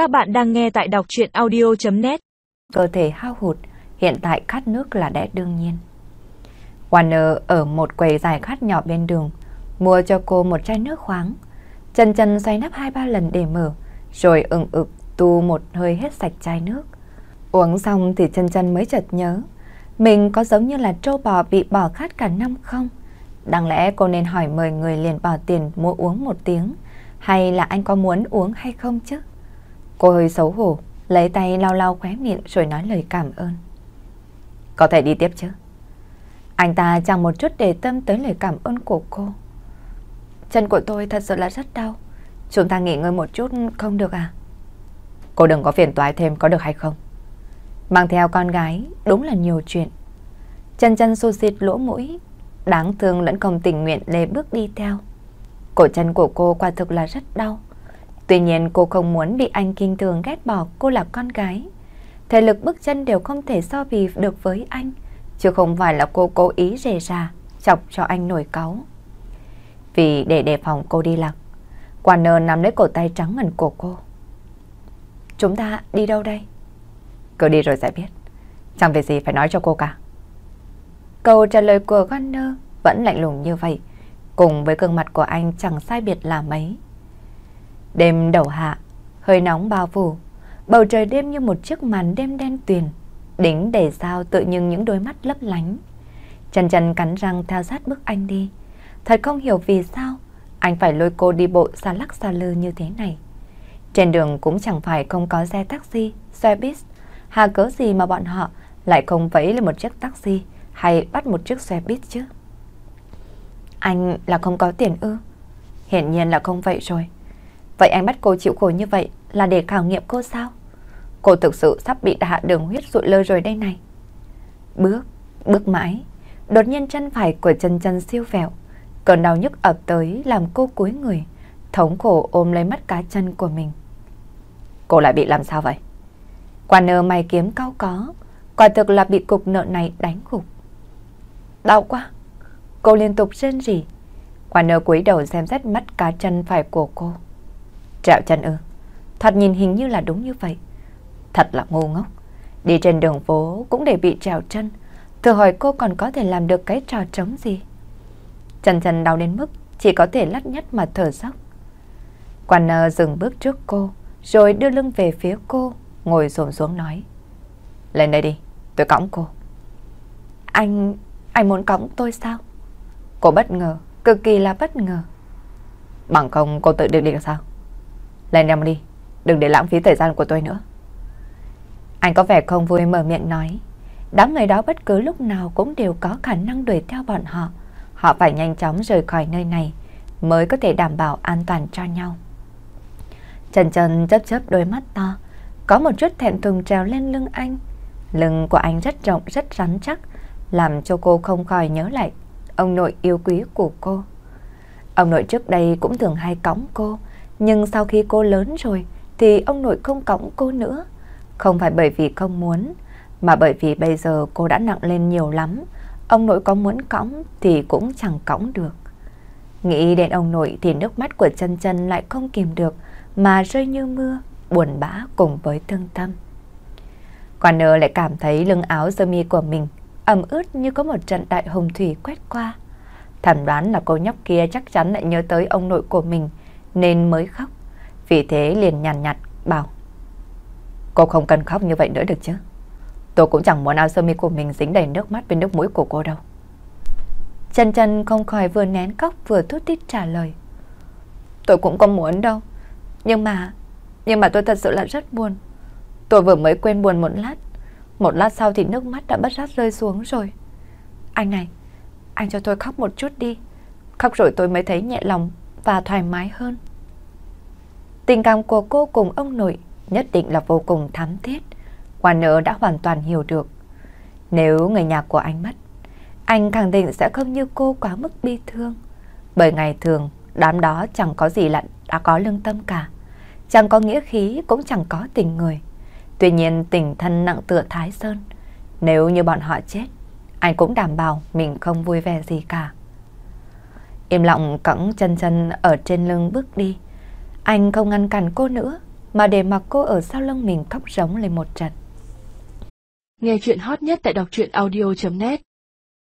Các bạn đang nghe tại đọc chuyện audio.net Cơ thể hao hụt, hiện tại khát nước là đẽ đương nhiên. Warner ở một quầy giải khát nhỏ bên đường, mua cho cô một chai nước khoáng. Chân chân xoay nắp hai ba lần để mở, rồi ừng ực tu một hơi hết sạch chai nước. Uống xong thì chân chân mới chợt nhớ, mình có giống như là trâu bò bị bỏ khát cả năm không? Đáng lẽ cô nên hỏi mời người liền bỏ tiền mua uống một tiếng, hay là anh có muốn uống hay không chứ? Cô hơi xấu hổ, lấy tay lau lau khóe miệng rồi nói lời cảm ơn. Có thể đi tiếp chứ? Anh ta chẳng một chút để tâm tới lời cảm ơn của cô. Chân của tôi thật sự là rất đau. Chúng ta nghỉ ngơi một chút không được à? Cô đừng có phiền toái thêm có được hay không? Mang theo con gái đúng là nhiều chuyện. Chân chân xô xịt lỗ mũi, đáng thương lẫn không tình nguyện lê bước đi theo. Cổ chân của cô quả thực là rất đau. Tuy nhiên cô không muốn bị anh kinh thường ghét bỏ cô là con gái. Thể lực bước chân đều không thể so bì được với anh, chứ không phải là cô cố ý rề ra, chọc cho anh nổi cáu. Vì để đề phòng cô đi lạc, Warner nắm lấy cổ tay trắng ngần của cô. Chúng ta đi đâu đây? Cứ đi rồi sẽ biết. Chẳng việc gì phải nói cho cô cả. Câu trả lời của Warner vẫn lạnh lùng như vậy, cùng với gương mặt của anh chẳng sai biệt là mấy. Đêm đầu hạ, hơi nóng bao phủ, bầu trời đêm như một chiếc màn đêm đen tuyền, đính để sao tự nhưng những đôi mắt lấp lánh. Trần Trần cắn răng theo sát bước anh đi. Thật không hiểu vì sao anh phải lôi cô đi bộ xa lắc xa lư như thế này. Trên đường cũng chẳng phải không có xe taxi, xe bus Hà cớ gì mà bọn họ lại không vẫy lên một chiếc taxi hay bắt một chiếc xe buýt chứ? Anh là không có tiền ư? Hiển nhiên là không vậy rồi. Vậy anh bắt cô chịu khổ như vậy là để khảo nghiệm cô sao? Cô thực sự sắp bị hạ đường huyết rụi lơ rồi đây này. Bước, bước mãi, đột nhiên chân phải của chân chân siêu vẹo. Cơn đau nhức ập tới làm cô cúi người, thống khổ ôm lấy mắt cá chân của mình. Cô lại bị làm sao vậy? Quả nơ mày kiếm cao có, quả thực là bị cục nợ này đánh gục. Đau quá. Cô liên tục rên rỉ. Quả nơ cúi đầu xem xét mắt cá chân phải của cô. Trẹo chân ư? Thật nhìn hình như là đúng như vậy. Thật là ngu ngốc. Đi trên đường phố cũng để bị trèo chân. Thử hỏi cô còn có thể làm được cái trò trống gì? Chân chân đau đến mức chỉ có thể lắt nhắt mà thở dốc. Quan nơ dừng bước trước cô, rồi đưa lưng về phía cô, ngồi xổm xuống nói. Lên đây đi, tôi cõng cô. Anh, anh muốn cõng tôi sao? Cô bất ngờ, cực kỳ là bất ngờ. Bằng không cô tự được đi được sao? Lên em đi, đừng để lãng phí thời gian của tôi nữa. Anh có vẻ không vui mở miệng nói. Đám người đó bất cứ lúc nào cũng đều có khả năng đuổi theo bọn họ. Họ phải nhanh chóng rời khỏi nơi này mới có thể đảm bảo an toàn cho nhau. Trần Trần chớp chớp đôi mắt to, có một chút thẹn thùng trèo lên lưng anh. Lưng của anh rất rộng, rất rắn chắc, làm cho cô không khỏi nhớ lại ông nội yêu quý của cô. Ông nội trước đây cũng thường hay cõng cô, nhưng sau khi cô lớn rồi thì ông nội không cõng cô nữa. Không phải bởi vì không muốn, mà bởi vì bây giờ cô đã nặng lên nhiều lắm. Ông nội có muốn cõng thì cũng chẳng cõng được. Nghĩ đến ông nội thì nước mắt của chân chân lại không kìm được mà rơi như mưa, buồn bã cùng với thương tâm. Quả nơ lại cảm thấy lưng áo sơ mi của mình ẩm ướt như có một trận đại hồng thủy quét qua. Thẩm đoán là cô nhóc kia chắc chắn lại nhớ tới ông nội của mình nên mới khóc. Vì thế liền nhàn nhạt, bảo Cô không cần khóc như vậy nữa được chứ? Tôi cũng chẳng muốn áo sơ mi của mình dính đầy nước mắt bên nước mũi của cô đâu. Chân chân không khỏi vừa nén khóc vừa thút tít trả lời Tôi cũng không muốn đâu Nhưng mà Nhưng mà tôi thật sự là rất buồn. Tôi vừa mới quên buồn một lát Một lát sau thì nước mắt đã bất giác rơi xuống rồi. Anh này Anh cho tôi khóc một chút đi Khóc rồi tôi mới thấy nhẹ lòng Và thoải mái hơn. Tình cảm của cô cùng ông nội nhất định là vô cùng thắm thiết. Quan nợ đã hoàn toàn hiểu được. Nếu người nhà của anh mất, anh khẳng định sẽ không như cô quá mức bi thương. Bởi ngày thường, đám đó chẳng có gì là đã có lương tâm cả. Chẳng có nghĩa khí cũng chẳng có tình người. Tuy nhiên tình thân nặng tựa Thái Sơn. Nếu như bọn họ chết, anh cũng đảm bảo mình không vui vẻ gì cả. Im lặng cõng chân chân ở trên lưng bước đi. Anh không ngăn cản cô nữa, mà để mặc cô ở sau lưng mình khóc rống lên một trận. Nghe chuyện hot nhất tại đọc truyện audio.net